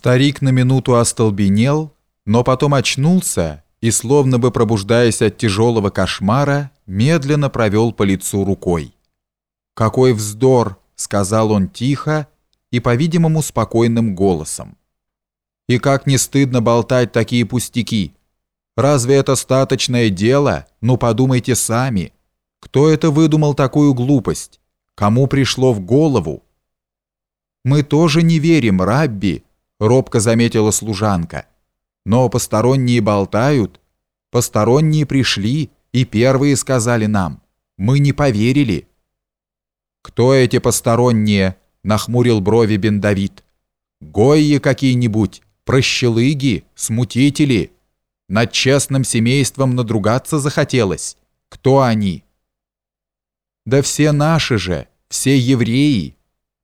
Старик на минуту остолбенел, но потом очнулся и, словно бы пробуждаясь от тяжелого кошмара, медленно провел по лицу рукой. «Какой вздор!» — сказал он тихо и, по-видимому, спокойным голосом. «И как не стыдно болтать такие пустяки! Разве это статочное дело? Ну подумайте сами! Кто это выдумал такую глупость? Кому пришло в голову?» «Мы тоже не верим, Рабби!» Робко заметила служанка. Но посторонние болтают. Посторонние пришли и первые сказали нам. Мы не поверили. Кто эти посторонние? Нахмурил брови Бен Давид. Гойи какие-нибудь, прощелыги, смутители. Над честным семейством надругаться захотелось. Кто они? Да все наши же, все евреи.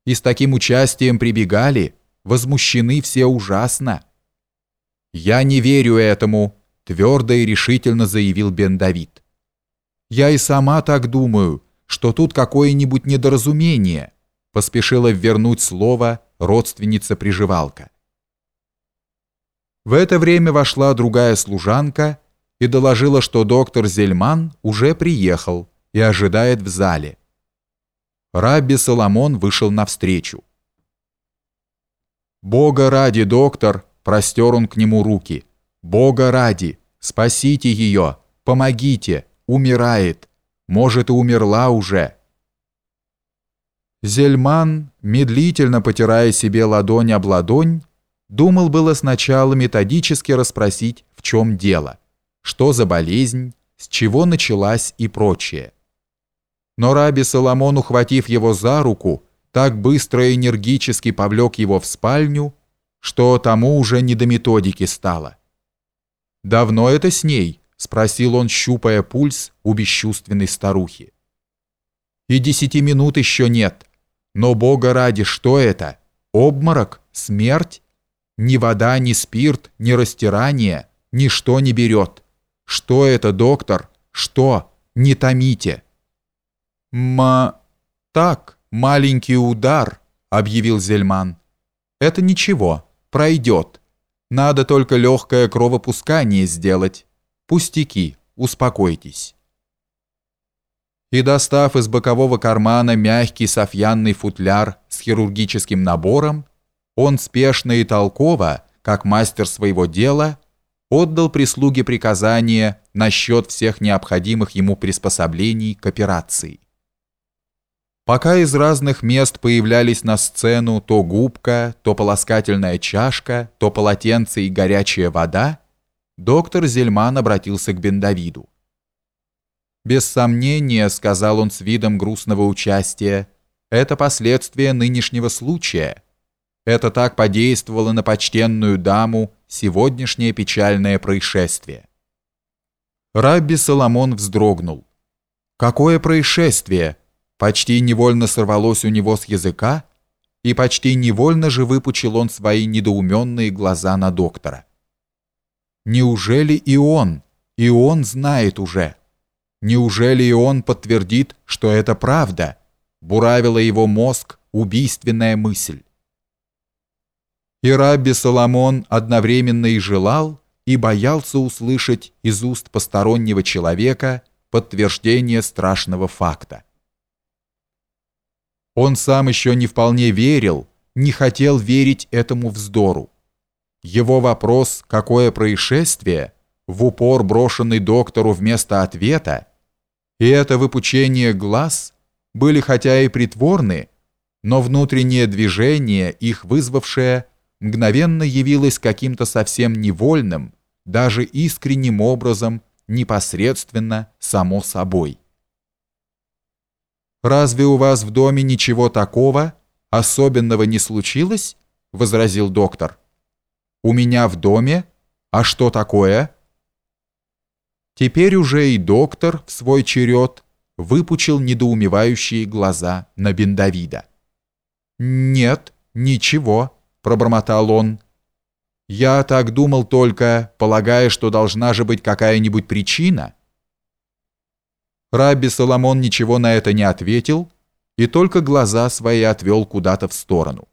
И с таким участием прибегали, возмущены все ужасно. «Я не верю этому», – твердо и решительно заявил Бен Давид. «Я и сама так думаю, что тут какое-нибудь недоразумение», – поспешила вернуть слово родственница-приживалка. В это время вошла другая служанка и доложила, что доктор Зельман уже приехал и ожидает в зале. Рабби Соломон вышел навстречу. «Бога ради, доктор!» – простер он к нему руки. «Бога ради! Спасите ее! Помогите! Умирает! Может, и умерла уже!» Зельман, медлительно потирая себе ладонь об ладонь, думал было сначала методически расспросить, в чем дело, что за болезнь, с чего началась и прочее. Но Раби Соломон, ухватив его за руку, так быстро и энергически повлек его в спальню, что тому уже не до методики стало. «Давно это с ней?» – спросил он, щупая пульс у бесчувственной старухи. «И десяти минут еще нет. Но, Бога ради, что это? Обморок? Смерть? Ни вода, ни спирт, ни растирание, ничто не берет. Что это, доктор? Что? Не томите!» «Ма... так...» «Маленький удар», — объявил Зельман. «Это ничего, пройдет. Надо только легкое кровопускание сделать. Пустяки, успокойтесь». И достав из бокового кармана мягкий софьянный футляр с хирургическим набором, он спешно и толково, как мастер своего дела, отдал прислуге приказание насчет всех необходимых ему приспособлений к операции. Пока из разных мест появлялись на сцену то губка, то полоскательная чашка, то полотенце и горячая вода, доктор Зельман обратился к Бендавиду. «Без сомнения», — сказал он с видом грустного участия, — «это последствия нынешнего случая. Это так подействовало на почтенную даму сегодняшнее печальное происшествие». Рабби Соломон вздрогнул. «Какое происшествие?» Почти невольно сорвалось у него с языка, и почти невольно же выпучил он свои недоуменные глаза на доктора. Неужели и он, и он знает уже? Неужели и он подтвердит, что это правда? Буравила его мозг убийственная мысль. И Рабби Соломон одновременно и желал, и боялся услышать из уст постороннего человека подтверждение страшного факта. Он сам еще не вполне верил, не хотел верить этому вздору. Его вопрос «какое происшествие?» в упор брошенный доктору вместо ответа, и это выпучение глаз были хотя и притворны, но внутреннее движение, их вызвавшее, мгновенно явилось каким-то совсем невольным, даже искренним образом, непосредственно, само собой. «Разве у вас в доме ничего такого, особенного не случилось?» — возразил доктор. «У меня в доме? А что такое?» Теперь уже и доктор в свой черед выпучил недоумевающие глаза на Бендавида. «Нет, ничего», — пробормотал он. «Я так думал только, полагая, что должна же быть какая-нибудь причина». Рабби Соломон ничего на это не ответил и только глаза свои отвел куда-то в сторону.